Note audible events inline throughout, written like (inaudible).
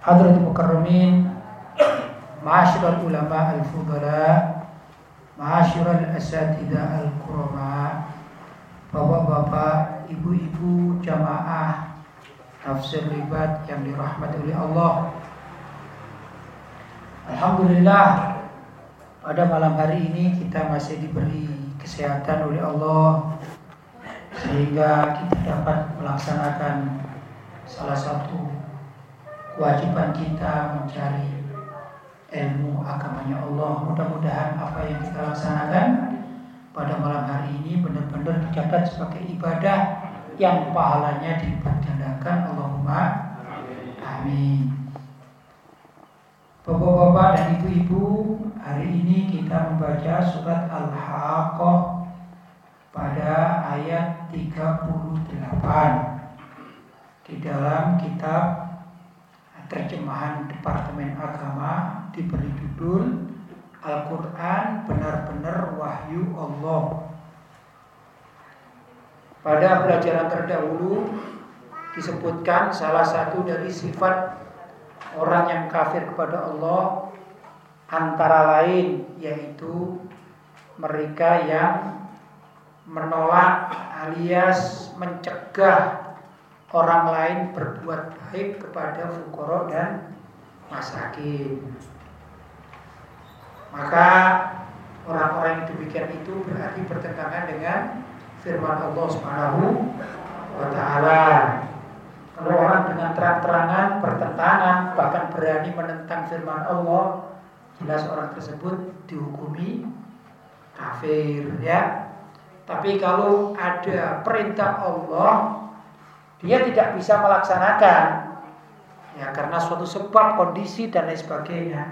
Hadratul Mukarramin Ma'asyiral ulama al-fudala Ma'asyiral asatidah al-kurama Bapak-bapak, ibu-ibu, jamaah Tafsir libat yang dirahmati oleh Allah. Alhamdulillah Pada malam hari ini kita masih diberi kesehatan oleh Allah Sehingga kita dapat melaksanakan salah satu kewajiban kita mencari ilmu agamanya Allah. Mudah-mudahan apa yang kita laksanakan pada malam hari ini benar-benar dicatat sebagai ibadah yang pahalanya dilipat gandakan. Allahumma amin. Bapak-bapak dan ibu-ibu, hari ini kita membaca surat Al-Haqqah pada ayat 38 di dalam kitab terjemahan Departemen Agama diberi judul Al-Quran benar-benar wahyu Allah. Pada pelajaran terdahulu disebutkan salah satu dari sifat orang yang kafir kepada Allah antara lain yaitu mereka yang menolak alias mencegah orang lain berbuat baik kepada fukoro dan masakin. Maka orang-orang yang demikian itu berarti bertentangan dengan firman Allah Subhanahu wa taala. Kalau orang dengan terang-terangan bertentangan bahkan berani menentang firman Allah, jelas orang tersebut dihukumi kafir ya. Tapi kalau ada perintah Allah dia tidak bisa melaksanakan. Ya karena suatu sebab kondisi dan lain sebagainya.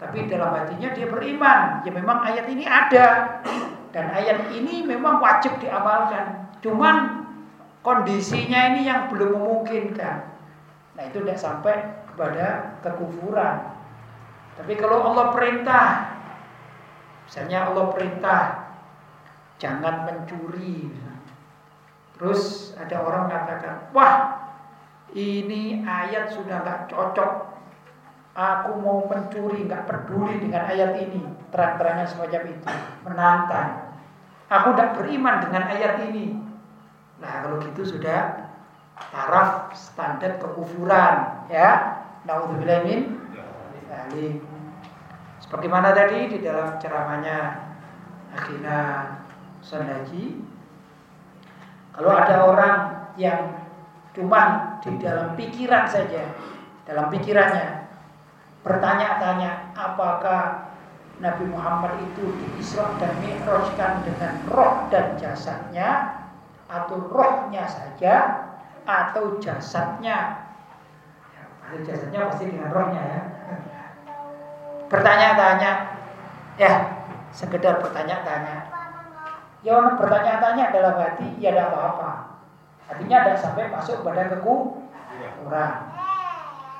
Tapi dalam hatinya dia beriman. Ya memang ayat ini ada. Dan ayat ini memang wajib diamalkan. Cuman kondisinya ini yang belum memungkinkan. Nah itu tidak sampai kepada kekufuran. Tapi kalau Allah perintah misalnya Allah perintah jangan mencuri Terus ada orang mengatakan, wah ini ayat sudah nggak cocok. Aku mau mencuri, nggak peduli dengan ayat ini. Terang-terangnya semacam itu, menantang. Aku tidak beriman dengan ayat ini. Nah kalau gitu sudah taraf standar kekufuran, ya. Naudzubillah min Seperti Sebagaimana tadi di dalam ceramahnya Akhina Sandaji kalau ada orang yang cuma di dalam pikiran saja, dalam pikirannya bertanya-tanya apakah Nabi Muhammad itu diisra dan mi'rajkan dengan roh dan jasadnya atau rohnya saja atau jasadnya? Ya, jasadnya pasti dengan rohnya ya. Bertanya-tanya ya sekedar bertanya-tanya yang bertanya-tanya dalam hati ya ada apa-apa. Artinya tidak sampai masuk pada kekufuran.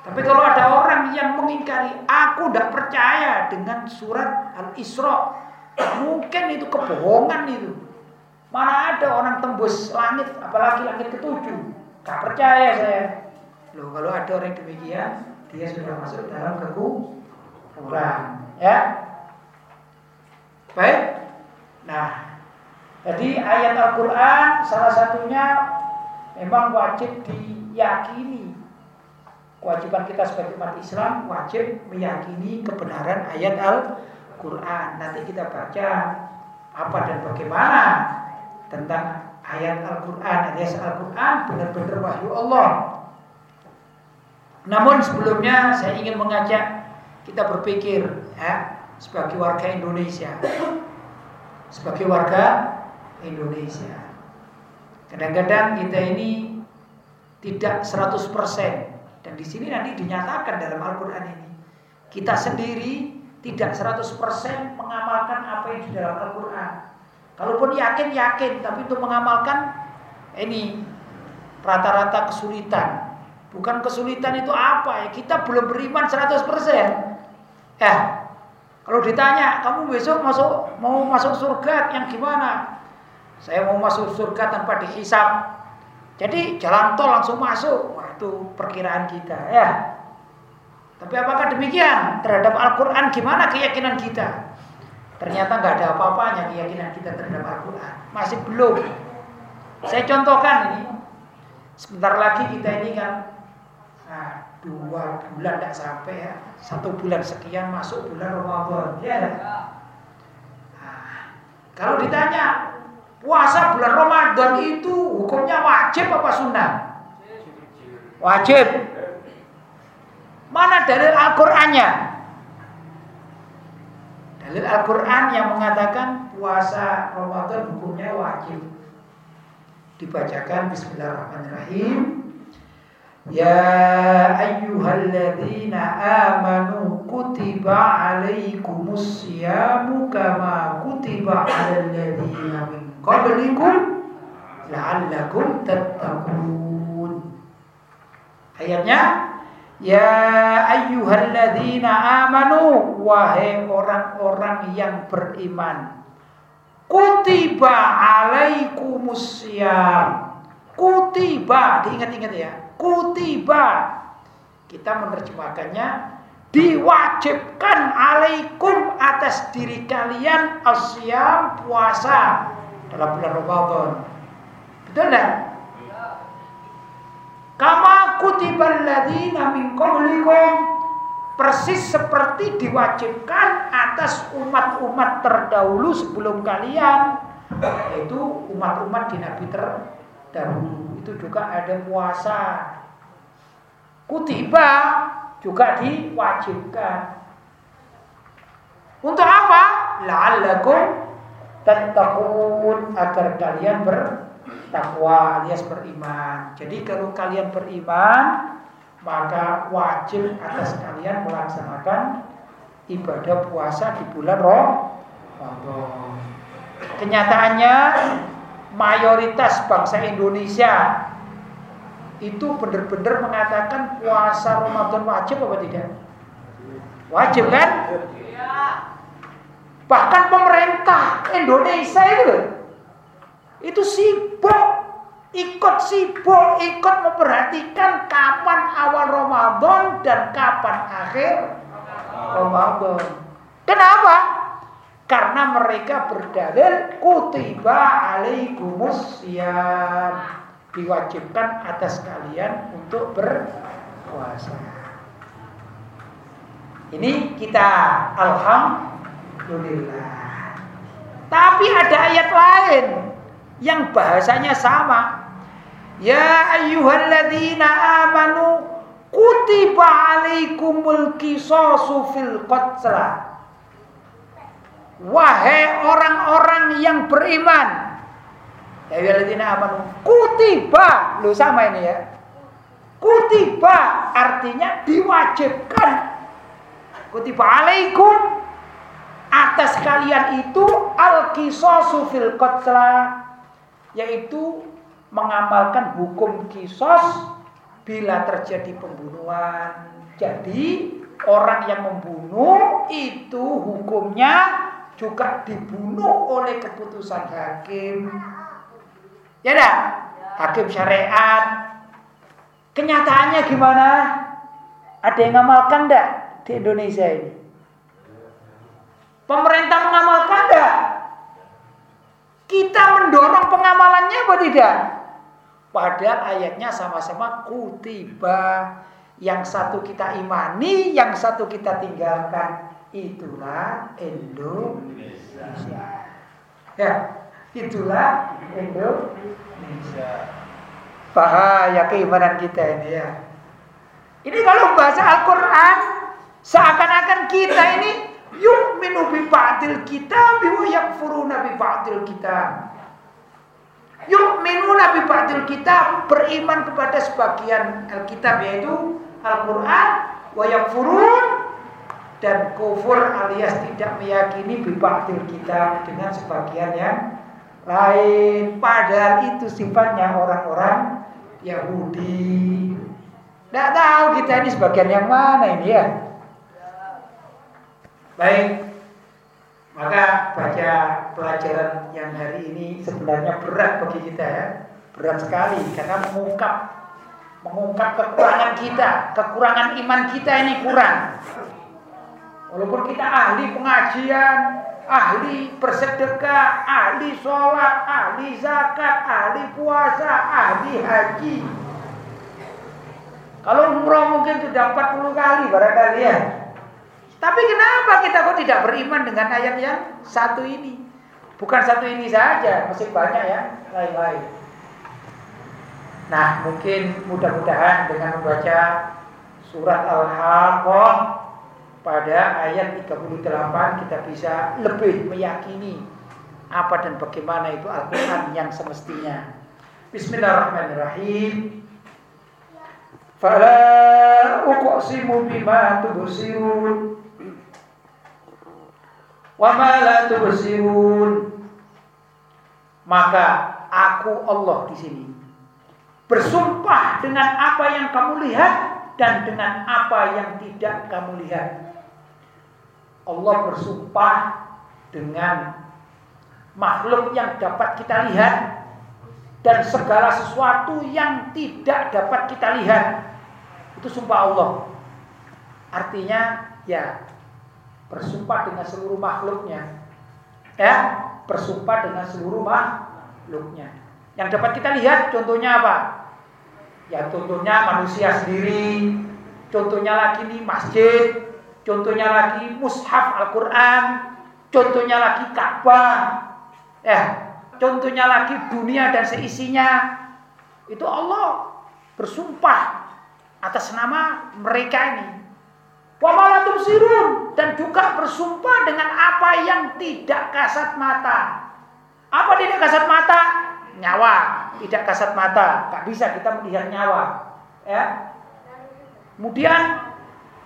Tapi kalau ada orang yang mengingkari, aku tidak percaya dengan surat Al-Isra, mungkin itu kebohongan itu. Mana ada orang tembus langit, apalagi langit ketujuh. Tak percaya saya. Loh, kalau ada orang demikian, dia sudah masuk dalam kekufuran. Ya, baik. Nah, jadi ayat Al-Quran salah satunya memang wajib diyakini. Kewajiban kita sebagai umat Islam wajib meyakini kebenaran ayat Al-Quran. Nanti kita baca apa dan bagaimana tentang ayat Al-Quran. Ayat Al-Quran benar-benar wahyu Allah. Namun sebelumnya saya ingin mengajak kita berpikir ya, sebagai warga Indonesia. Sebagai warga Indonesia. Kadang-kadang kita ini tidak 100% Dan di sini nanti dinyatakan dalam Al-Qur'an ini. Kita sendiri tidak 100% mengamalkan apa yang di dalam Al-Qur'an. Kalaupun yakin yakin, tapi untuk mengamalkan ini rata-rata kesulitan. Bukan kesulitan itu apa ya? Kita belum beriman 100%. Eh, kalau ditanya, kamu besok masuk mau masuk surga yang gimana? Saya mau masuk surga tanpa dihisap. Jadi jalan tol langsung masuk. Wah, itu perkiraan kita ya. Tapi apakah demikian terhadap Al-Quran gimana keyakinan kita? Ternyata nggak ada apa-apanya keyakinan kita terhadap Al-Quran. Masih belum. Saya contohkan ini. Sebentar lagi kita ini kan nah, dua bulan tidak sampai ya satu bulan sekian masuk bulan Ramadan ya nah, kalau ditanya puasa bulan Ramadan itu hukumnya wajib apa sunnah? Wajib. Mana dalil Al-Qur'annya? Dalil Al-Qur'an yang mengatakan puasa Ramadan hukumnya wajib. Dibacakan bismillahirrahmanirrahim. Ya ayyuhalladzina amanu kutiba alaikumus siyamu kama kutiba alal ladzina min qablikum la'allakum tattaqun. Ayatnya Ya ayyuhalladzina amanu wahai orang-orang yang beriman kutiba alaikumus siyam. Kutiba diingat-ingat ya kutiba. Kita menerjemahkannya diwajibkan alaikum atas diri kalian asyam puasa dalam bulan Ramadan. Betul enggak? Kama kutibal ladzina min qablikum persis seperti diwajibkan atas umat-umat terdahulu sebelum kalian yaitu umat-umat di nabi terdahulu itu juga ada puasa. Kutiba juga diwajibkan. Untuk apa? La'allakum tattaqun agar kalian bertakwa alias beriman. Jadi kalau kalian beriman, maka wajib atas kalian melaksanakan ibadah puasa di bulan Ramadan. Kenyataannya mayoritas bangsa Indonesia itu benar-benar mengatakan puasa Ramadan wajib apa tidak? Wajib kan? Bahkan pemerintah Indonesia itu itu sibuk ikut sibuk ikut memperhatikan kapan awal Ramadan dan kapan akhir Ramadan. Kenapa? Karena mereka berdalil kutiba alaikumus siyam. Diwajibkan atas kalian untuk berpuasa. Ini kita alhamdulillah. Tapi ada ayat lain yang bahasanya sama. Ya ayyuhalladzina amanu kutiba alaikumul qisasu fil qatla Wahai orang-orang yang beriman. Ya waladina amanu. Kutiba. Lu sama ini ya. Kutiba artinya diwajibkan. Kutiba alaikum atas kalian itu al-qisasu fil yaitu mengamalkan hukum kisos bila terjadi pembunuhan. Jadi orang yang membunuh itu hukumnya juga dibunuh oleh keputusan hakim. Ya dah, hakim syariat. Kenyataannya gimana? Ada yang ngamalkan enggak di Indonesia ini? Pemerintah mengamalkan enggak? Kita mendorong pengamalannya apa tidak? Padahal ayatnya sama-sama kutiba. Yang satu kita imani, yang satu kita tinggalkan itulah Indonesia. Ya, itulah Indonesia. Bahaya keimanan kita ini ya. Ini kalau bahasa Al-Quran seakan-akan kita ini yuk minubi ba'dil kita wa yakfuruna bi ba'dil kita. Yuk minu nabi ba'dil kita beriman kepada sebagian Alkitab yaitu Al-Qur'an wa yakfurun dan kufur alias tidak meyakini bibaktil kita dengan sebagian yang lain. Padahal itu sifatnya orang-orang Yahudi. Tidak tahu kita ini sebagian yang mana ini ya baik. Maka baca pelajaran yang hari ini sebenarnya berat bagi kita ya. Berat sekali karena mengungkap mengungkap kekurangan kita kekurangan iman kita ini kurang. Walaupun kita ahli pengajian ahli bersedekah ahli sholat ahli zakat ahli puasa ahli haji. Kalau umroh mungkin sudah 40 kali barangkali ya tapi kenapa kita kok tidak beriman dengan ayat yang satu ini bukan satu ini saja masih banyak ya lain-lain Nah, mungkin mudah-mudahan dengan membaca surat Al-Haqqah pada ayat 38 kita bisa lebih meyakini apa dan bagaimana itu Al-Qur'an yang semestinya. Bismillahirrahmanirrahim. Fala uqsimu bima tubsirun wa ma la. Maka aku Allah di sini Bersumpah dengan apa yang kamu lihat dan dengan apa yang tidak kamu lihat. Allah bersumpah dengan makhluk yang dapat kita lihat dan segala sesuatu yang tidak dapat kita lihat. Itu sumpah Allah. Artinya ya bersumpah dengan seluruh makhluknya. Ya, bersumpah dengan seluruh makhluknya. Yang dapat kita lihat contohnya apa? Ya contohnya manusia sendiri, contohnya lagi nih masjid, contohnya lagi mushaf Al-Quran, contohnya lagi Ka'bah, ya, contohnya lagi dunia dan seisinya. Itu Allah bersumpah atas nama mereka ini. Wamalatum sirun dan juga bersumpah dengan apa yang tidak kasat mata. Apa tidak kasat mata? nyawa, tidak kasat mata, tak bisa kita melihat nyawa. Ya. Kemudian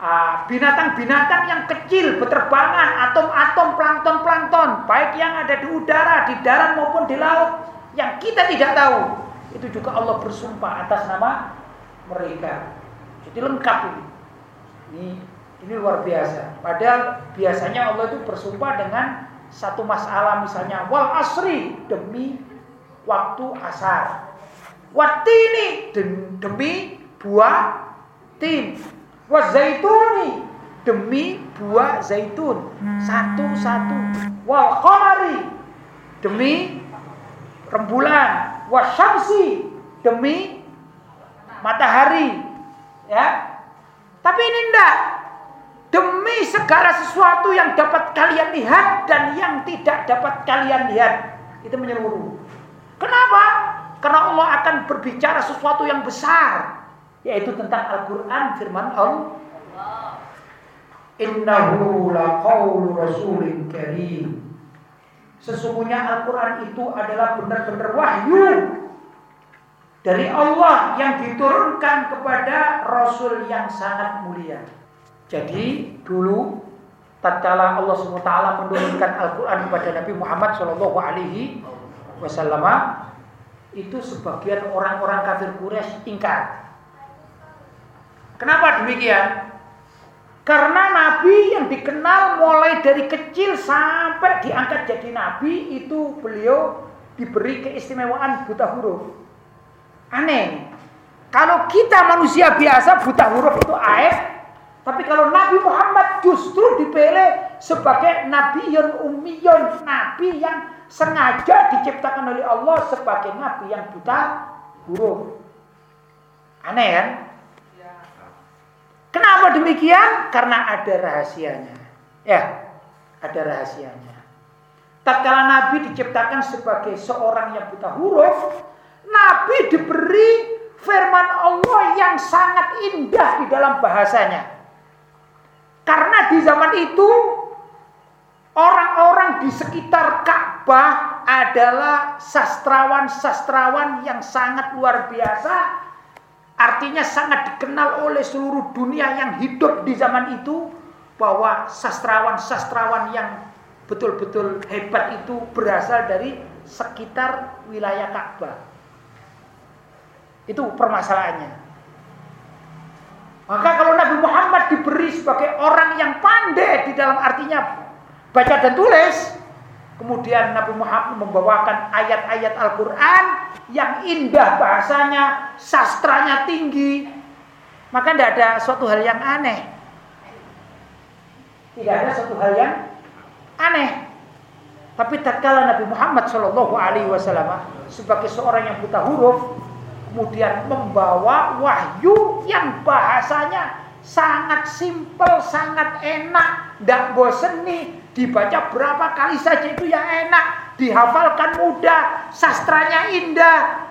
ah, binatang-binatang yang kecil berterbangan, atom-atom plankton-plankton, baik yang ada di udara, di darat maupun di laut, yang kita tidak tahu, itu juga Allah bersumpah atas nama mereka. Jadi lengkap ini. Ini ini luar biasa. Padahal biasanya Allah itu bersumpah dengan satu masalah misalnya wal asri demi waktu asar. Waktu ini demi buah tin. Wa zaituni demi buah zaitun. Satu-satu. Wal qamari demi rembulan. Wa syamsi demi matahari. Ya. Tapi ini enggak demi segala sesuatu yang dapat kalian lihat dan yang tidak dapat kalian lihat. Itu menyeluruh. Kenapa? Karena Allah akan berbicara sesuatu yang besar, yaitu tentang Al-Qur'an firman Allah. Innahu laqaulu rasulin karim. Sesungguhnya Al-Qur'an itu adalah benar-benar wahyu dari Allah yang diturunkan kepada rasul yang sangat mulia. Jadi dulu tatkala Allah SWT menurunkan Al-Qur'an kepada Nabi Muhammad wasallam itu sebagian orang-orang kafir Quraisy ingkar. Kenapa demikian? Karena nabi yang dikenal mulai dari kecil sampai diangkat jadi nabi itu beliau diberi keistimewaan buta huruf. Aneh. Kalau kita manusia biasa buta huruf itu aib, tapi kalau Nabi Muhammad justru dipilih sebagai nabi yang ummiyun, nabi yang sengaja diciptakan oleh Allah sebagai nabi yang buta huruf. Aneh kan? Kenapa demikian? Karena ada rahasianya. Ya, ada rahasianya. Tatkala Nabi diciptakan sebagai seorang yang buta huruf, Nabi diberi firman Allah yang sangat indah di dalam bahasanya. Karena di zaman itu Orang-orang di sekitar Ka'bah adalah sastrawan-sastrawan yang sangat luar biasa. Artinya sangat dikenal oleh seluruh dunia yang hidup di zaman itu bahwa sastrawan-sastrawan yang betul-betul hebat itu berasal dari sekitar wilayah Ka'bah. Itu permasalahannya. Maka kalau Nabi Muhammad diberi sebagai orang yang pandai di dalam artinya baca dan tulis, kemudian Nabi Muhammad membawakan ayat-ayat Al-Quran yang indah bahasanya, sastranya tinggi, maka tidak ada suatu hal yang aneh. Tidak ada suatu hal yang aneh. Tapi tatkala Nabi Muhammad Shallallahu Alaihi Wasallam sebagai seorang yang buta huruf, kemudian membawa wahyu yang bahasanya sangat simpel, sangat enak, tidak boseni, dibaca berapa kali saja itu ya enak, dihafalkan mudah, sastranya indah.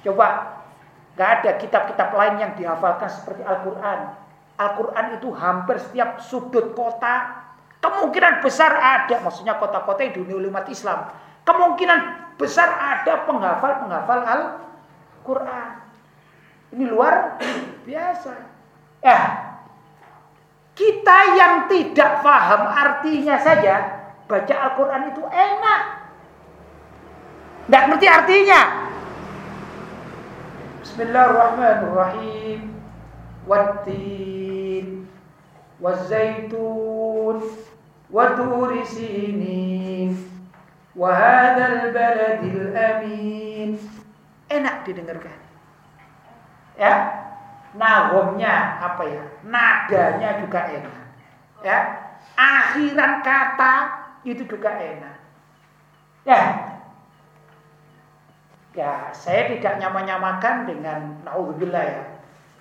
Coba, nggak ada kitab-kitab lain yang dihafalkan seperti Al-Quran. Al-Quran itu hampir setiap sudut kota Kemungkinan besar ada, maksudnya kota-kota yang dihuni umat Islam. Kemungkinan besar ada penghafal-penghafal Al-Quran. Ini luar (clears throat) biasa. Ya, kita yang tidak paham artinya saja, baca Al-Quran itu enak. Tidak ngerti artinya. Bismillahirrahmanirrahim. Wattin. Wazaitun وطور سينين وهذا البلد الأمين enak didengarkan. Ya? Nahomnya apa ya? Nadanya juga enak. Ya? Akhiran kata itu juga enak. Ya? Ya saya tidak nyamakan dengan naudzubillah ya.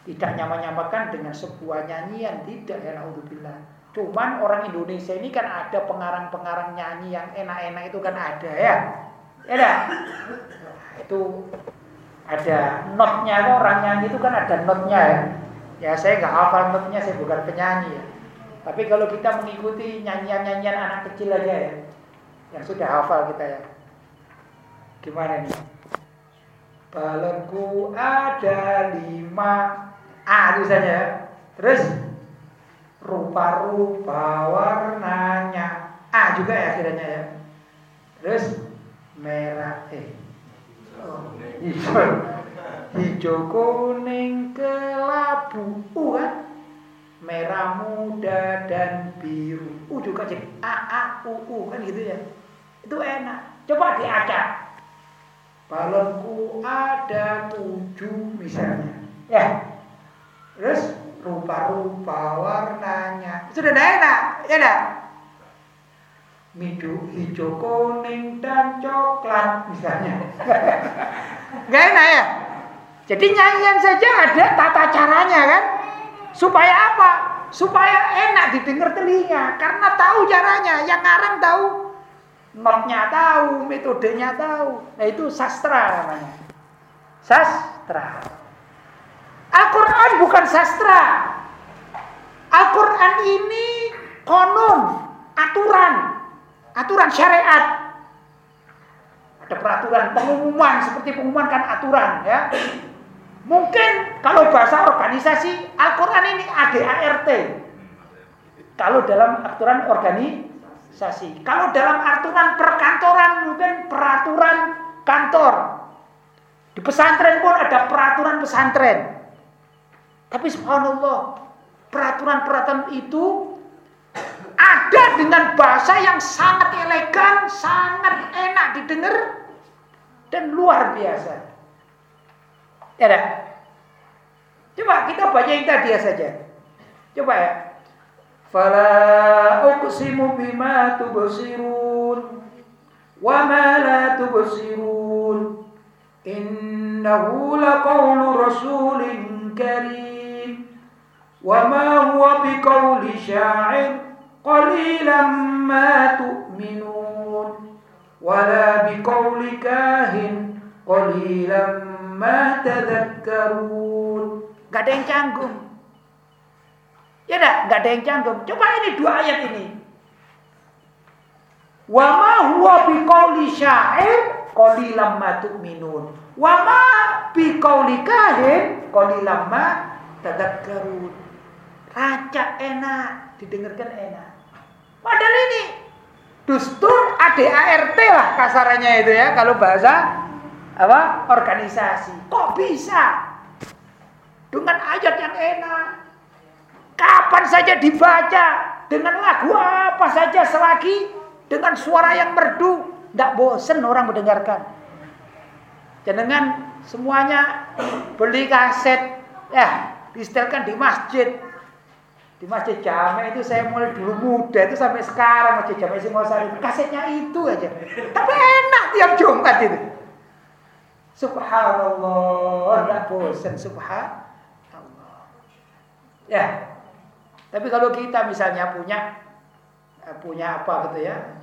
Tidak nyamakan dengan sebuah nyanyian. Tidak ya naudzubillah. Cuman orang Indonesia ini kan ada pengarang-pengarang nyanyi yang enak-enak itu kan ada ya. Ya dah. Itu ada notnya orang nyanyi itu kan ada notnya ya. Ya saya nggak hafal notnya, saya bukan penyanyi ya. Tapi kalau kita mengikuti nyanyian-nyanyian anak kecil aja ya, yang sudah hafal kita ya. Gimana nih? Balonku ada lima. Ah, itu saja. Ya. Terus rupa-rupa warnanya A juga ya kiranya ya terus merah eh hijau. Hijau kuning kelabu. U kan? Merah muda dan biru. U juga jadi A A U U kan gitu ya? Itu enak. Coba diacak balonku ada tujuh misalnya. Ya. Terus rupa-rupa warnanya. Sudah enak ya dah Midu hijau kuning dan coklat misalnya. (laughs) Gak enak ya? Jadi nyanyian saja ada tata caranya kan? Supaya apa? Supaya enak didengar telinga. Karena tahu caranya. Yang ngarang tahu Notnya tahu, metodenya tahu. Nah itu sastra namanya. Sastra. Al-Quran bukan sastra. Al-Quran ini konon, aturan, aturan syariat. Ada peraturan pengumuman seperti pengumuman kan aturan ya. Mungkin kalau bahasa organisasi Al-Quran ini ADART. Kalau dalam aturan organisasi. Kalau dalam aturan perkantoran mungkin peraturan kantor. Di pesantren pun ada peraturan pesantren. Tapi subhanallah, peraturan-peraturan itu ada dengan bahasa yang sangat elegan, sangat enak didengar dan luar biasa. Ya, Coba kita baca yang tadi ya saja. Coba ya. Fala uqsimu bima tubsirun wa ma la tubsirun innahu laqawlu rasulin karim wa ma huwa biqawli sya'ir قليلا ما تؤمنون ولا بقول كاهن قليلا ما تذكرون Gak ada yang canggung Ya enggak, gak ada yang canggung Coba ini dua ayat ini Wa ma huwa biqauli syair qalilam ma tu'minun. Wa ma bi qauli kahin qalilam ma tadakkarun. Raja enak, didengarkan enak. Padahal ini dustur ADART lah kasarannya itu ya kalau bahasa apa organisasi. Kok bisa dengan ayat yang enak? Kapan saja dibaca dengan lagu apa saja selagi dengan suara yang merdu, tidak bosan orang mendengarkan. Jangan semuanya beli kaset, ya distelkan di masjid. Di masjid jame itu saya mulai dulu muda itu sampai sekarang masjid jame Singosari kasetnya itu aja. Tapi enak tiap Jumat itu. Subhanallah, tidak bosan subhanallah. Ya, tapi kalau kita misalnya punya eh, punya apa gitu ya,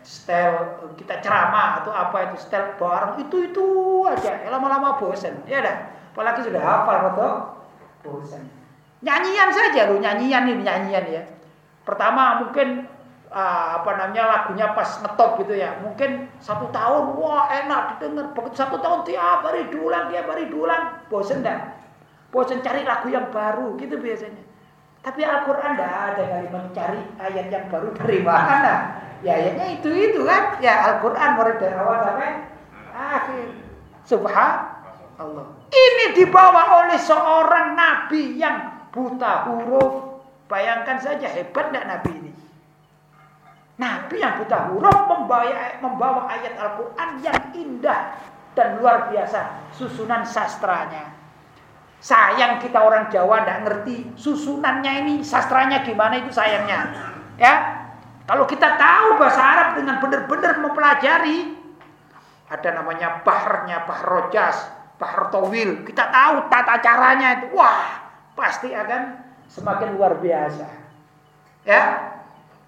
style kita ceramah atau apa itu style bareng itu itu aja, lama-lama bosan, ya dah. Apalagi sudah hafal atau bosan. Nyanyian saja lo nyanyian ini nyanyian ya. Pertama mungkin uh, apa namanya lagunya pas ngetop gitu ya. Mungkin satu tahun wah enak didengar. Begitu satu tahun tiap hari dulang tiap hari dulang, bosan dah. Bosan cari lagu yang baru gitu biasanya. Tapi Al-Quran tidak ada kali mencari ayat yang baru dari mana. Ya ayatnya itu-itu kan. Ya Al-Quran mulai dari awal sampai akhir. Subhanallah. Ini dibawa oleh seorang nabi yang buta huruf. Bayangkan saja hebat tidak nabi ini. Nabi yang buta huruf membawa, membawa ayat Al-Quran yang indah dan luar biasa susunan sastranya. Sayang kita orang Jawa tidak ngerti susunannya ini sastranya gimana itu sayangnya. Ya, kalau kita tahu bahasa Arab dengan benar-benar mempelajari ada namanya baharnya, bahar rojas, bahar towil. Kita tahu tata caranya itu. Wah, pasti akan semakin luar biasa. Ya,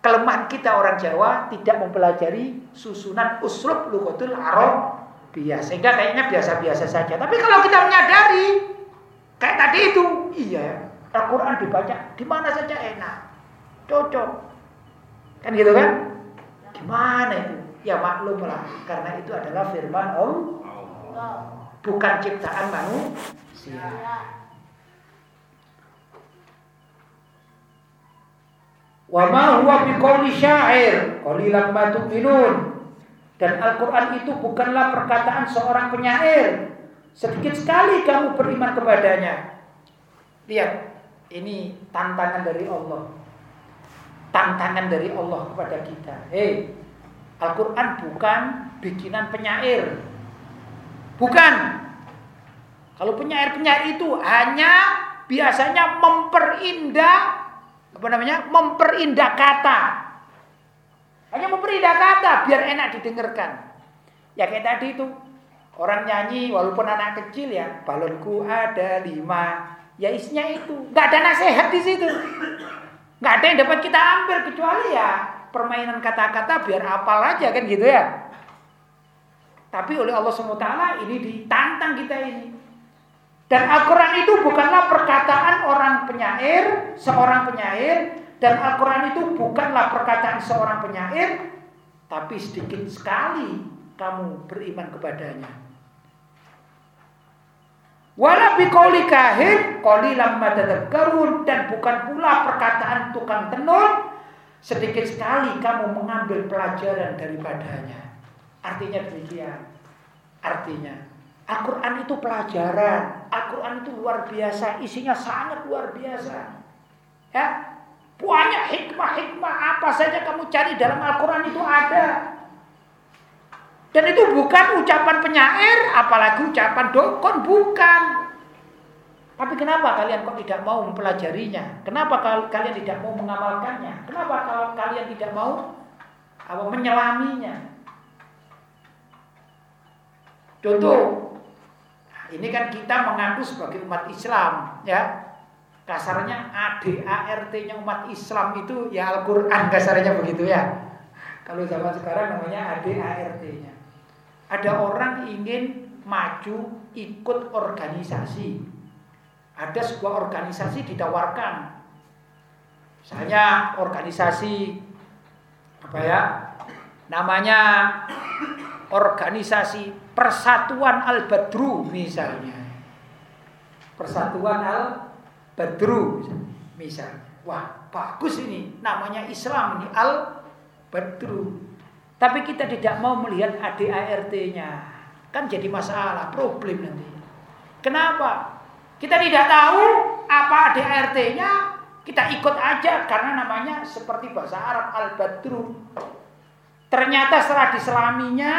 kelemahan kita orang Jawa tidak mempelajari susunan uslub lughatul Arab biasa sehingga kayaknya biasa-biasa saja. Tapi kalau kita menyadari Kayak tadi itu, iya. Al-Quran dibaca di mana saja enak, cocok. Kan gitu kan? Gimana itu? Ya maklum lah, karena itu adalah firman Allah, bukan ciptaan manusia. Wa ma huwa. Dan Al-Qur'an itu bukanlah perkataan seorang penyair, Sedikit sekali kamu beriman kepadanya. Lihat, ini tantangan dari Allah. Tantangan dari Allah kepada kita. Hei, Al-Quran bukan bikinan penyair. Bukan. Kalau penyair-penyair itu hanya biasanya memperindah apa namanya? Memperindah kata. Hanya memperindah kata biar enak didengarkan. Ya kayak tadi itu Orang nyanyi walaupun anak kecil ya, balonku ada lima. Ya isinya itu. Nggak ada nasihat di situ. Nggak ada yang dapat kita ambil kecuali ya permainan kata-kata biar apal aja kan gitu ya. Tapi oleh Allah SWT ini ditantang kita ini. Dan Al-Quran itu bukanlah perkataan orang penyair, seorang penyair. Dan Al-Quran itu bukanlah perkataan seorang penyair. Tapi sedikit sekali kamu beriman kepadanya. Wala biqauli kahin qalilam madadzakarun dan bukan pula perkataan tukang tenun sedikit sekali kamu mengambil pelajaran daripadanya. Artinya demikian. Artinya Al-Quran itu pelajaran. Al-Quran itu luar biasa. Isinya sangat luar biasa. Ya, banyak hikmah-hikmah apa saja kamu cari dalam Al-Quran itu ada. Dan itu bukan ucapan penyair, apalagi ucapan dokon, bukan. Tapi kenapa kalian kok tidak mau mempelajarinya? Kenapa kalian tidak mau mengamalkannya? Kenapa kalau kalian tidak mau apa, menyelaminya? Contoh, ini kan kita mengaku sebagai umat Islam, ya. Kasarnya ADART-nya umat Islam itu ya Al-Qur'an kasarnya begitu ya. Kalau zaman sekarang namanya ADART-nya. Ada orang ingin maju ikut organisasi. Ada sebuah organisasi ditawarkan. Misalnya organisasi apa ya? Namanya organisasi Persatuan Al-Badru misalnya. Persatuan Al-Badru misalnya. Wah, bagus ini. Namanya Islam ini Al-Badru. Tapi kita tidak mau melihat ADART-nya. Kan jadi masalah, problem nanti. Kenapa? Kita tidak tahu apa ADART-nya, kita ikut aja karena namanya seperti bahasa Arab Al-Badru. Ternyata setelah diselaminya,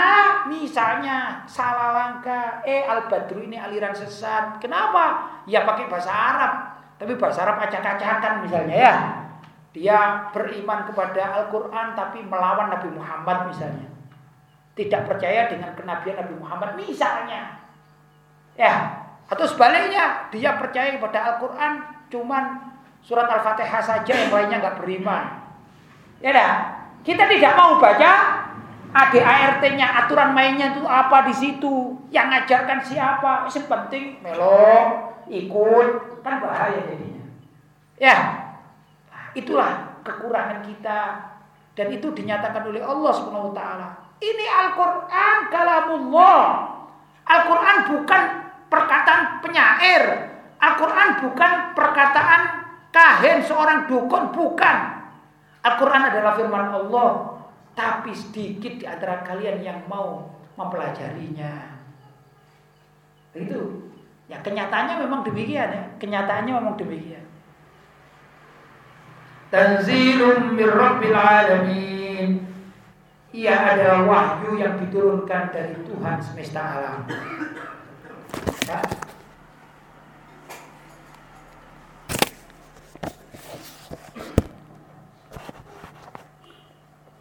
misalnya salah langkah, eh Al-Badru ini aliran sesat. Kenapa? Ya pakai bahasa Arab. Tapi bahasa Arab acak-acakan misalnya ya. Dia beriman kepada Al-Quran tapi melawan Nabi Muhammad misalnya. Tidak percaya dengan kenabian Nabi Muhammad misalnya. Ya, atau sebaliknya, dia percaya kepada Al-Quran cuman surat Al-Fatihah saja yang lainnya nggak beriman. Ya dah, kita tidak mau baca ADART-nya, aturan mainnya itu apa di situ, yang ngajarkan siapa, yang penting melo, ikut, kan bahaya jadinya. Ya, itulah kekurangan kita dan itu dinyatakan oleh Allah Subhanahu wa. Ini Al-Qur'an kalamullah. Al-Qur'an bukan perkataan penyair. Al-Qur'an bukan perkataan kahin seorang dukun, bukan. Al-Quran adalah firman Allah, tapi sedikit di antara kalian yang mau mempelajarinya. Itu. Ya kenyataannya memang demikian ya. Kenyataannya memang demikian. Tanzilum mir rabbil alamin. Ia adalah wahyu yang diturunkan dari Tuhan semesta alam.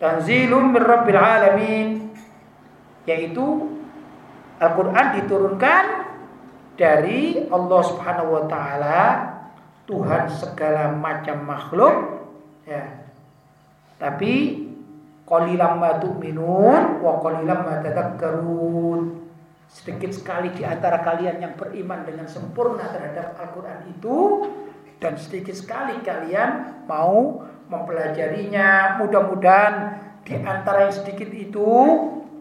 Tanzilum min Rabbil Alamin yaitu Al-Qur'an diturunkan dari Allah Subhanahu wa taala Tuhan segala macam makhluk ya. Tapi qalilam ma tu'minun wa qalilam ma tadhakkarun. Sedikit sekali di antara kalian yang beriman dengan sempurna terhadap Al-Qur'an itu dan sedikit sekali kalian mau mempelajarinya. Mudah-mudahan di antara yang sedikit itu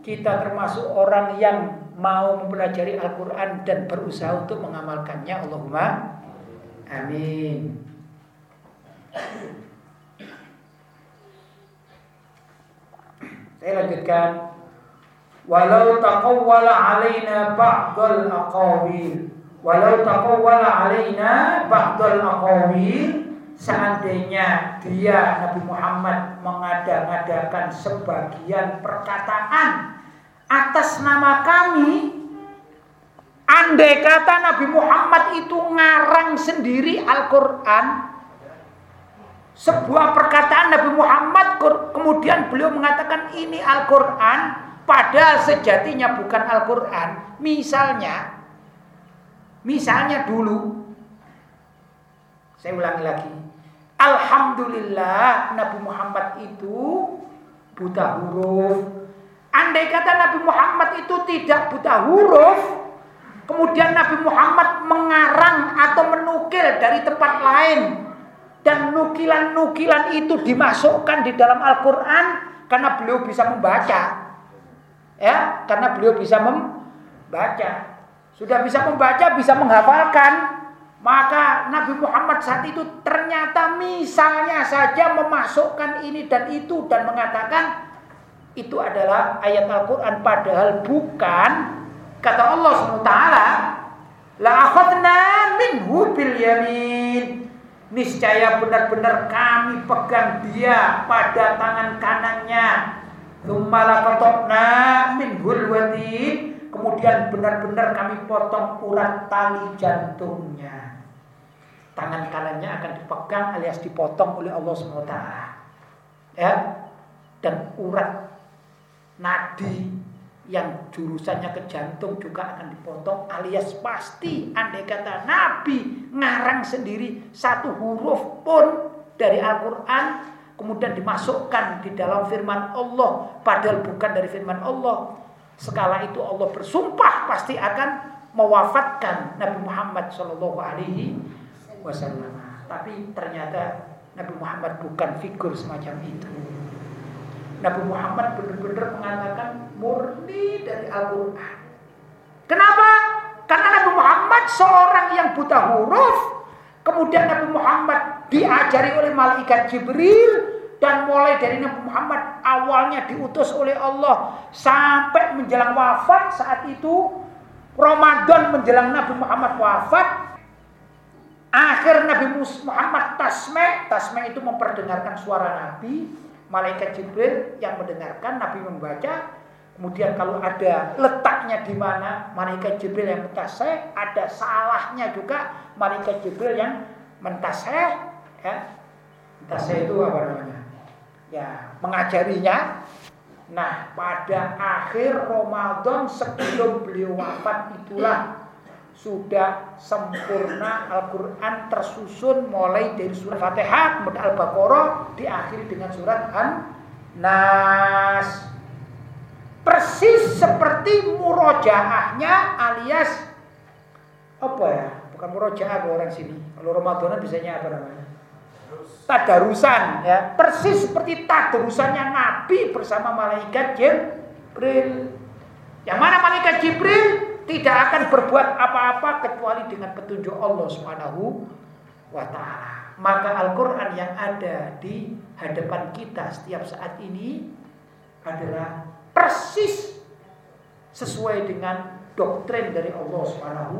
kita termasuk orang yang mau mempelajari Al-Quran dan berusaha untuk mengamalkannya. Allahumma amin. Saya lanjutkan. Walau taqawwala alaina ba'dal aqawil. Walau taqawwala alaina ba'dal aqawil seandainya dia Nabi Muhammad mengada-ngadakan sebagian perkataan atas nama kami andai kata Nabi Muhammad itu ngarang sendiri Al-Quran sebuah perkataan Nabi Muhammad kemudian beliau mengatakan ini Al-Quran padahal sejatinya bukan Al-Quran. Misalnya misalnya dulu saya ulangi lagi Alhamdulillah Nabi Muhammad itu buta huruf. Andai kata Nabi Muhammad itu tidak buta huruf, kemudian Nabi Muhammad mengarang atau menukil dari tempat lain dan nukilan-nukilan itu dimasukkan di dalam Al-Qur'an karena beliau bisa membaca. Ya, karena beliau bisa membaca. Sudah bisa membaca, bisa menghafalkan, maka Nabi Muhammad saat itu ternyata misalnya saja memasukkan ini dan itu dan mengatakan itu adalah ayat Al-Qur'an. Padahal bukan kata Allah SWT la akhadna minhu bil yamin. Niscaya benar-benar kami pegang dia pada tangan kanannya. Tsumma minhul watin kemudian benar-benar kami potong urat tali jantungnya tangan kanannya akan dipegang alias dipotong oleh Allah SWT. Ya. Dan urat nadi yang jurusannya ke jantung juga akan dipotong alias pasti andai kata Nabi ngarang sendiri satu huruf pun dari Al-Quran kemudian dimasukkan di dalam firman Allah padahal bukan dari firman Allah skala itu Allah bersumpah pasti akan mewafatkan Nabi Muhammad Shallallahu Alaihi wasallam. Tapi ternyata Nabi Muhammad bukan figur semacam itu. Nabi Muhammad benar-benar mengatakan murni dari Al-Quran. Kenapa? Karena Nabi Muhammad seorang yang buta huruf. Kemudian Nabi Muhammad diajari oleh malaikat Jibril. Dan mulai dari Nabi Muhammad awalnya diutus oleh Allah. Sampai menjelang wafat saat itu. Ramadan menjelang Nabi Muhammad wafat. Akhir Nabi Muhammad tasme, tasme itu memperdengarkan suara Nabi, malaikat Jibril yang mendengarkan, Nabi membaca. Kemudian kalau ada letaknya di mana malaikat Jibril yang mentaseh, ada salahnya juga malaikat Jibril yang mentaseh, ya. Mentaseh itu apa namanya? Ya, mengajarinya. Nah, pada akhir Ramadan sebelum beliau wafat itulah sudah sempurna Al-Quran tersusun mulai dari surat Fatihah, kemudian Al-Baqarah, diakhiri dengan surat An-Nas. Persis seperti murojaahnya alias apa ya? Bukan murojaah orang sini. Kalau Ramadan biasanya apa namanya? Tadarusan ya. Persis seperti tadarusannya Nabi bersama malaikat Jibril. Yang mana malaikat Jibril tidak akan berbuat apa-apa kecuali dengan petunjuk Allah Subhanahu wa taala. Maka Al-Qur'an yang ada di hadapan kita setiap saat ini adalah persis sesuai dengan doktrin dari Allah Subhanahu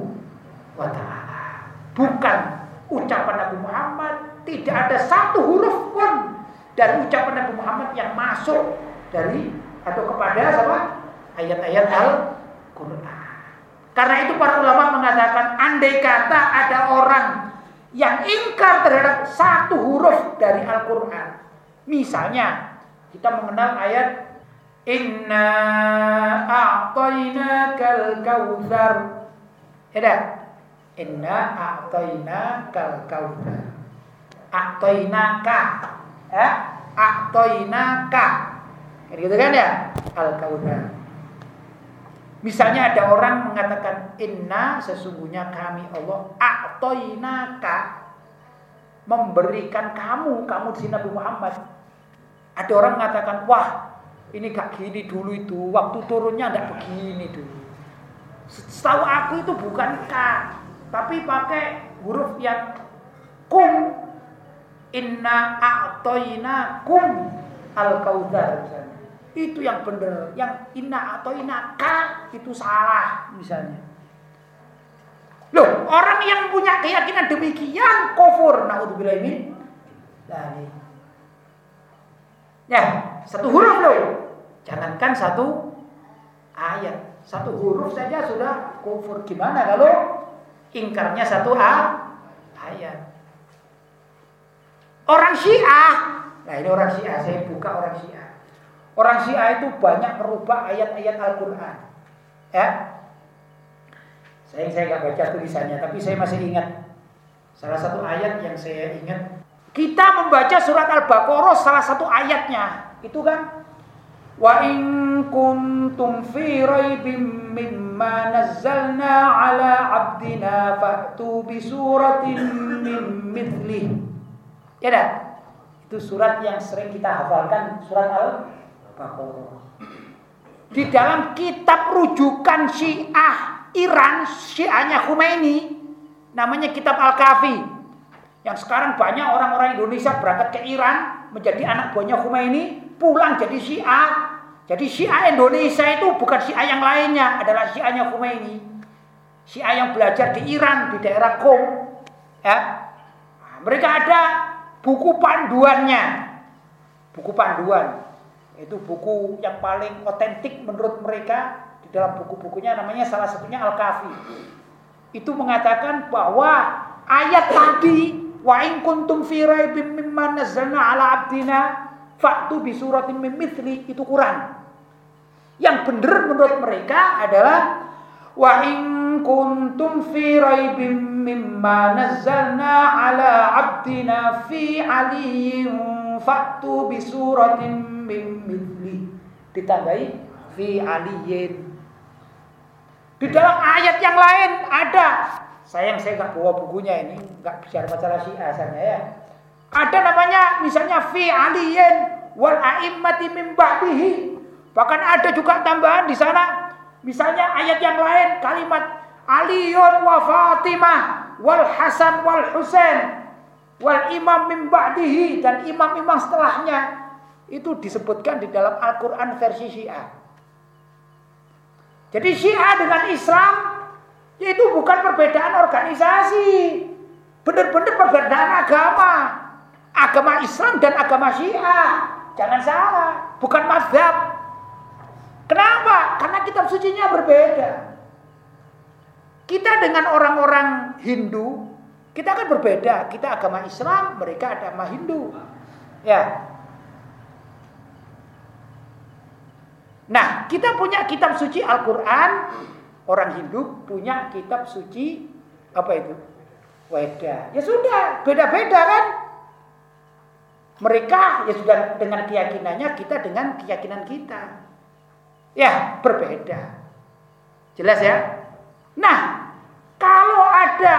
wa taala. Bukan ucapan Nabi Muhammad, tidak ada satu huruf pun dari ucapan Nabi Muhammad yang masuk dari atau kepada apa? ayat-ayat Al-Qur'an. Karena itu para ulama mengatakan andai kata ada orang yang ingkar terhadap satu huruf dari Al-Quran. Misalnya kita mengenal ayat Inna a'tainakal kautsar. Ya Inna a'tainakal kautsar. A'tainaka. Ya, a'tainaka. Gitu kan ya? Al-kautsar. Misalnya ada orang mengatakan inna sesungguhnya kami Allah a'toinaka memberikan kamu kamu di Nabi Muhammad. Ada orang mengatakan wah ini gak gini dulu itu waktu turunnya tidak begini dulu. Setahu aku itu bukan k tapi pakai huruf yang kum inna a'toinakum al-kautsar itu yang benar. Yang inna atau inaka itu salah misalnya. Loh, orang yang punya keyakinan demikian kufur. Naudzubillah ini. Dari. Ya, satu huruf loh. Jangankan satu ayat. Satu huruf saja sudah kufur. Gimana kalau ingkarnya satu ayat. Orang Syiah. Nah, ini orang Syiah. Saya buka orang Syiah. Orang Syiah itu banyak merubah ayat-ayat Al-Quran. Ya. Saya saya nggak baca tulisannya, tapi saya masih ingat salah satu ayat yang saya ingat. Kita membaca surat Al-Baqarah salah satu ayatnya, itu kan Wa in kuntum fi raibim mimma nazzalna ala abdina fa'tu bi suratin min mithlih. Ya dah. Itu surat yang sering kita hafalkan, surat Al di dalam kitab rujukan Syiah Iran, Syiahnya Khomeini, namanya kitab Al-Kafi. Yang sekarang banyak orang-orang Indonesia berangkat ke Iran menjadi anak buahnya Khomeini, pulang jadi Syiah. Jadi Syiah Indonesia itu bukan Syiah yang lainnya, adalah Syiahnya Khomeini. Syiah yang belajar di Iran, di daerah Qom. Ya. Nah, mereka ada buku panduannya. Buku panduan itu buku yang paling otentik menurut mereka di dalam buku-bukunya namanya salah satunya Al-Kafi. Itu mengatakan bahwa ayat tadi wa in kuntum fi raibim mimma nazzalna ala abdina fa'tu bi suratin min mithli itu Quran. Yang benar menurut mereka adalah wa in kuntum fi raibim mimma nazzalna ala abdina fi aliyyin fa'tu bi suratin min mithli ditambahi fi aliyin di dalam ayat yang lain ada sayang saya nggak bawa bukunya ini nggak bicara masalah si asalnya ya ada namanya misalnya fi aliyin wal a'immati min ba'dihi. Bahkan ada juga tambahan di sana. Misalnya ayat yang lain kalimat Aliun wa Fatimah wal Hasan wal Husain wal imam min ba'dihi dan imam-imam setelahnya itu disebutkan di dalam Al-Qur'an versi Syiah. Jadi Syiah dengan Islam itu bukan perbedaan organisasi. Benar-benar perbedaan agama. Agama Islam dan agama Syiah. Jangan salah, bukan mazhab. Kenapa? Karena kitab sucinya berbeda. Kita dengan orang-orang Hindu, kita kan berbeda. Kita agama Islam, mereka agama Hindu. Ya. Nah, kita punya kitab suci Al-Quran. Orang Hindu punya kitab suci apa itu? Weda. Ya sudah, beda-beda kan? Mereka ya sudah dengan keyakinannya, kita dengan keyakinan kita. Ya, berbeda. Jelas ya? Nah, kalau ada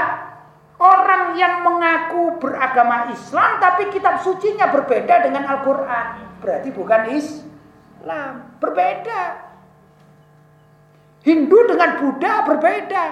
orang yang mengaku beragama Islam tapi kitab sucinya berbeda dengan Al-Qur'an, berarti bukan Islam, berbeda. Hindu dengan Buddha berbeda.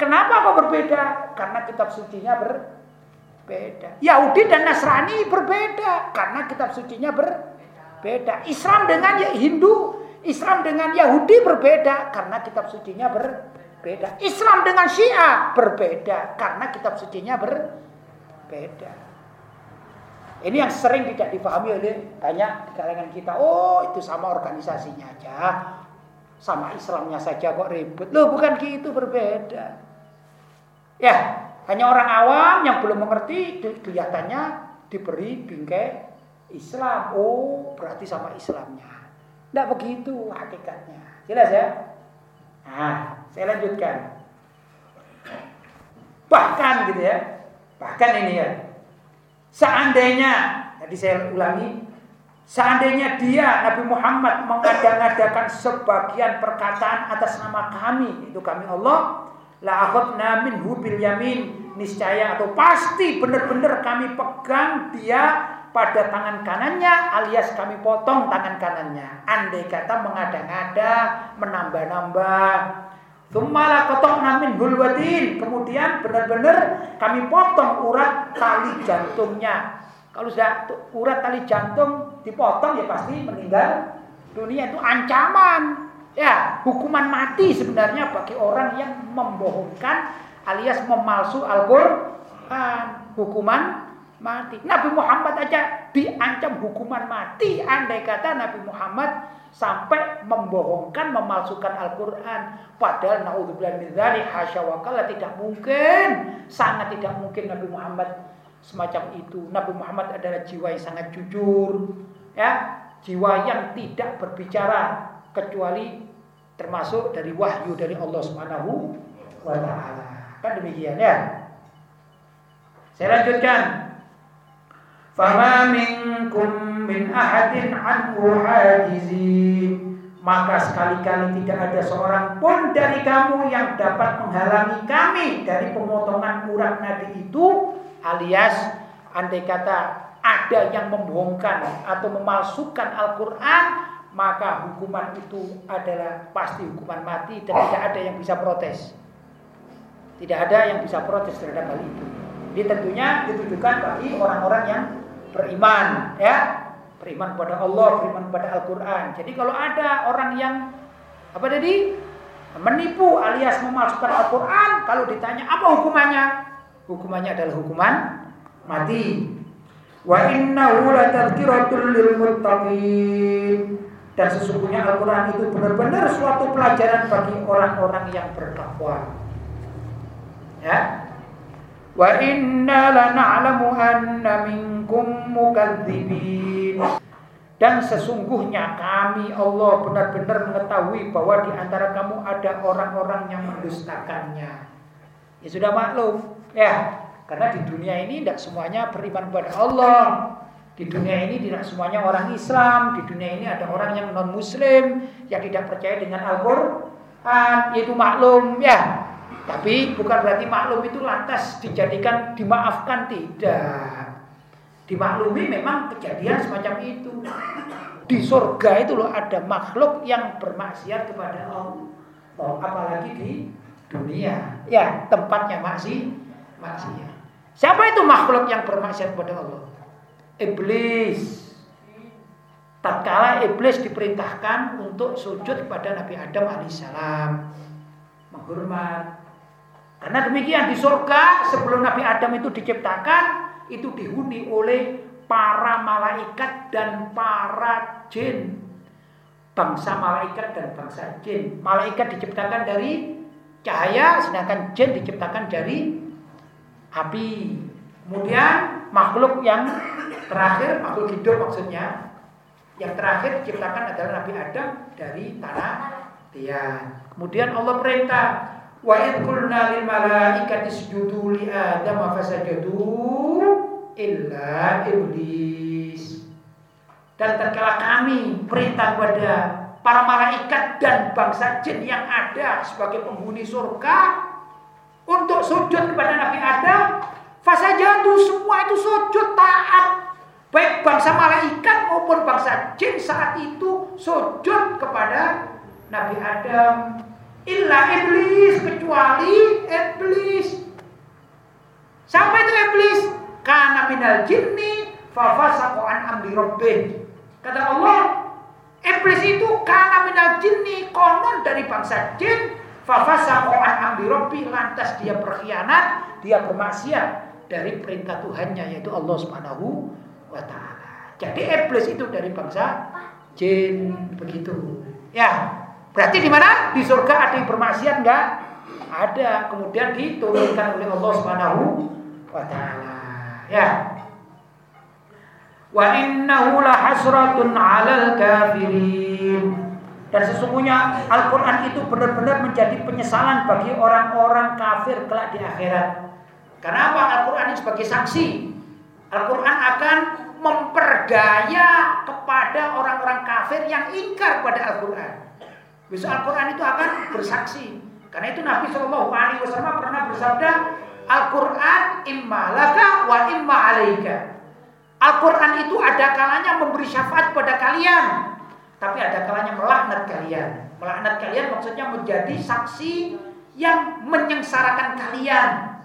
Kenapa kok berbeda? Karena kitab sucinya berbeda. Yahudi dan Nasrani berbeda karena kitab sucinya berbeda. Islam dengan Hindu Islam dengan Yahudi berbeda karena kitab sucinya berbeda. Islam dengan Syiah berbeda karena kitab sucinya berbeda. Ini yang sering tidak dipahami oleh banyak kalangan kita. Oh, itu sama organisasinya aja. Sama Islamnya saja kok ribut. Loh, bukan gitu berbeda. Ya, hanya orang awam yang belum mengerti kelihatannya diberi bingkai Islam. Oh, berarti sama Islamnya. Tidak begitu hakikatnya. Jelas ya? Nah, saya lanjutkan. Bahkan gitu ya. Bahkan ini ya. Seandainya, tadi saya ulangi, seandainya dia Nabi Muhammad mengadakan sebagian perkataan atas nama kami, itu kami Allah, la akhadna minhu bil yamin niscaya atau pasti benar-benar kami pegang dia pada tangan kanannya alias kami potong tangan kanannya. Andai kata mengada-ngada, menambah-nambah. Sumala kotok namin hulwadin. Kemudian benar-benar kami potong urat tali jantungnya. Kalau sudah urat tali jantung dipotong ya pasti meninggal dunia itu ancaman. Ya, hukuman mati sebenarnya bagi orang yang membohongkan alias memalsu Al-Qur'an. Hukuman mati. Nabi Muhammad aja diancam hukuman mati andai kata Nabi Muhammad sampai membohongkan, memalsukan Al-Qur'an. Padahal naudzubillah min dzalik hasyawakala tidak mungkin, sangat tidak mungkin Nabi Muhammad semacam itu. Nabi Muhammad adalah jiwa yang sangat jujur, ya, jiwa yang tidak berbicara kecuali termasuk dari wahyu dari Allah Subhanahu wa taala. Kan demikian ya. Saya lanjutkan. Fama minkum min ahadin anhu hajizin. Maka sekali-kali tidak ada seorang pun dari kamu yang dapat menghalangi kami dari pemotongan urat Nabi itu alias andai kata ada yang membohongkan atau memalsukan Al-Quran maka hukuman itu adalah pasti hukuman mati dan tidak ada yang bisa protes. Tidak ada yang bisa protes terhadap hal itu. Ini tentunya ditujukan bagi orang-orang yang beriman ya. Beriman kepada Allah beriman kepada Al-Quran. Jadi kalau ada orang yang apa tadi? Menipu alias memalsukan Al-Quran kalau ditanya apa hukumannya? Hukumannya adalah hukuman mati. Wa innahu latadhkiratul lil muttaqin dan sesungguhnya Al-Quran itu benar-benar suatu pelajaran bagi orang-orang yang bertakwa ya Wa inna lana'lamu anna minkum mukadzibin. Dan sesungguhnya kami Allah benar-benar mengetahui bahwa di antara kamu ada orang-orang yang mendustakannya. Ya sudah maklum, ya. Karena di dunia ini tidak semuanya beriman kepada Allah. Di dunia ini tidak semuanya orang Islam. Di dunia ini ada orang yang non Muslim yang tidak percaya dengan Al-Quran. Itu maklum, ya. Tapi bukan berarti maklum itu lantas dijadikan dimaafkan tidak. Dimaklumi memang kejadian semacam itu. Di surga itu loh ada makhluk yang bermaksiat kepada Allah. Apalagi di dunia. Ya, tempatnya masih maksiat. Siapa itu makhluk yang bermaksiat kepada Allah? Iblis. Tatkala iblis diperintahkan untuk sujud kepada Nabi Adam alaihissalam, menghormat. Karena demikian di surga sebelum Nabi Adam itu diciptakan itu dihuni oleh para malaikat dan para jin. Bangsa malaikat dan bangsa jin. Malaikat diciptakan dari cahaya sedangkan jin diciptakan dari api. Kemudian makhluk yang terakhir makhluk hidup maksudnya yang terakhir diciptakan adalah Nabi Adam dari tanah tian. Kemudian Allah perintah wa id qulna lil malaikati isjudu li adam fasajadu illa iblis. Dan tatkala kami perintah kepada para malaikat dan bangsa jin yang ada sebagai penghuni surga untuk sujud kepada Nabi Adam, fasajadu semua itu sujud taat Baik bangsa malaikat maupun bangsa jin saat itu sujud kepada Nabi Adam. Illa iblis kecuali iblis. Siapa itu iblis? Karena minal jinni fafasaqo an amri. Kata Allah, iblis itu karena minal jinni konon dari bangsa jin fafasaqo an amri lantas dia berkhianat, dia bermaksiat dari perintah Tuhannya yaitu Allah Subhanahu wa taala. Jadi iblis itu dari bangsa jin begitu. Ya, berarti di mana? Di surga ada yang bermaksiat enggak? Ada. Kemudian diturunkan oleh Allah Subhanahu wa taala. Ya. Wa innahu lahasratun 'alal kafirin. Dan sesungguhnya Al-Quran itu benar-benar menjadi penyesalan bagi orang-orang kafir kelak di akhirat. Karena apa? Al-Quran ini sebagai saksi Al-Quran akan memperdaya kepada orang-orang kafir yang ingkar pada Al-Quran. Besok Al-Quran itu akan bersaksi. Karena itu Nabi Shallallahu Alaihi Wasallam pernah bersabda, Al-Quran imma laka wa imma alaika. Al-Quran itu ada kalanya memberi syafaat pada kalian, tapi ada kalanya melaknat kalian. Melaknat kalian maksudnya menjadi saksi yang menyengsarakan kalian.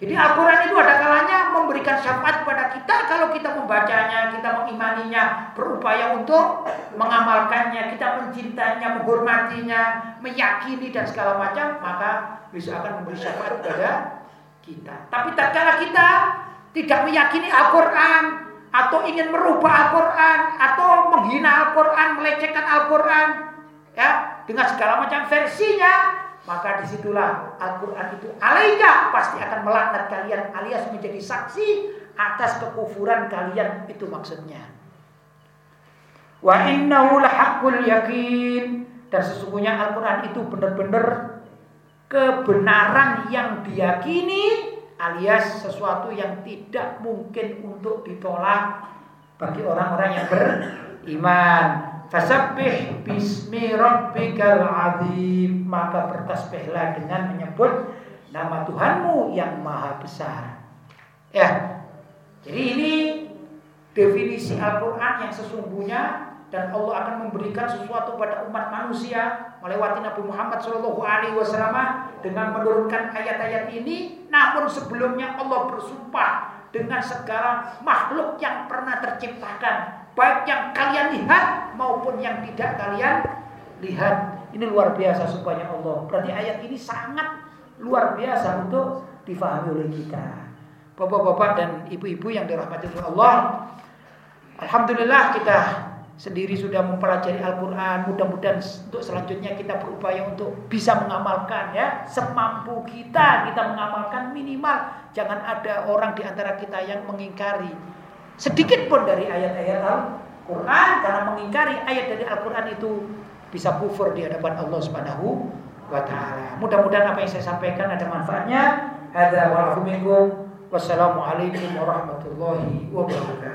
Jadi Al-Quran itu ada kalanya memberikan syafaat kepada kita kalau kita membacanya, kita mengimaninya, berupaya untuk mengamalkannya, kita mencintainya, menghormatinya, meyakini dan segala macam, maka bisa akan memberi syafaat kepada kita. Tapi tak kala kita tidak meyakini Al-Quran atau ingin merubah Al-Quran atau menghina Al-Quran, melecehkan Al-Quran, ya dengan segala macam versinya, maka di situlah Al-Quran itu alaika pasti akan melaknat kalian alias menjadi saksi atas kekufuran kalian itu maksudnya. Wa innahu lahaqqul yakin dan sesungguhnya Al-Quran itu benar-benar kebenaran yang diyakini alias sesuatu yang tidak mungkin untuk ditolak bagi orang-orang yang beriman. Fasabbih bismi rabbikal azim. Maka bertasbihlah dengan menyebut Nama Tuhanmu yang maha besar. Ya Jadi ini definisi Al-Quran yang sesungguhnya dan Allah akan memberikan sesuatu pada umat manusia melewati Nabi Muhammad Shallallahu Alaihi Wasallam dengan menurunkan ayat-ayat ini. Namun sebelumnya Allah bersumpah dengan segala makhluk yang pernah terciptakan baik yang kalian lihat maupun yang tidak kalian lihat. Ini luar biasa supaya Allah. Berarti ayat ini sangat luar biasa untuk difahami oleh kita. Bapak-bapak dan ibu-ibu yang dirahmati oleh Allah. Alhamdulillah kita sendiri sudah mempelajari Al-Quran. Mudah-mudahan untuk selanjutnya kita berupaya untuk bisa mengamalkan ya. Semampu kita kita mengamalkan minimal. Jangan ada orang di antara kita yang mengingkari sedikit pun dari ayat-ayat Al-Quran karena mengingkari ayat dari Al-Quran itu bisa kufur di hadapan Allah Subhanahu wa taala. Mudah-mudahan apa yang saya sampaikan ada manfaatnya. Hadza wa Wassalamualaikum warahmatullahi wabarakatuh.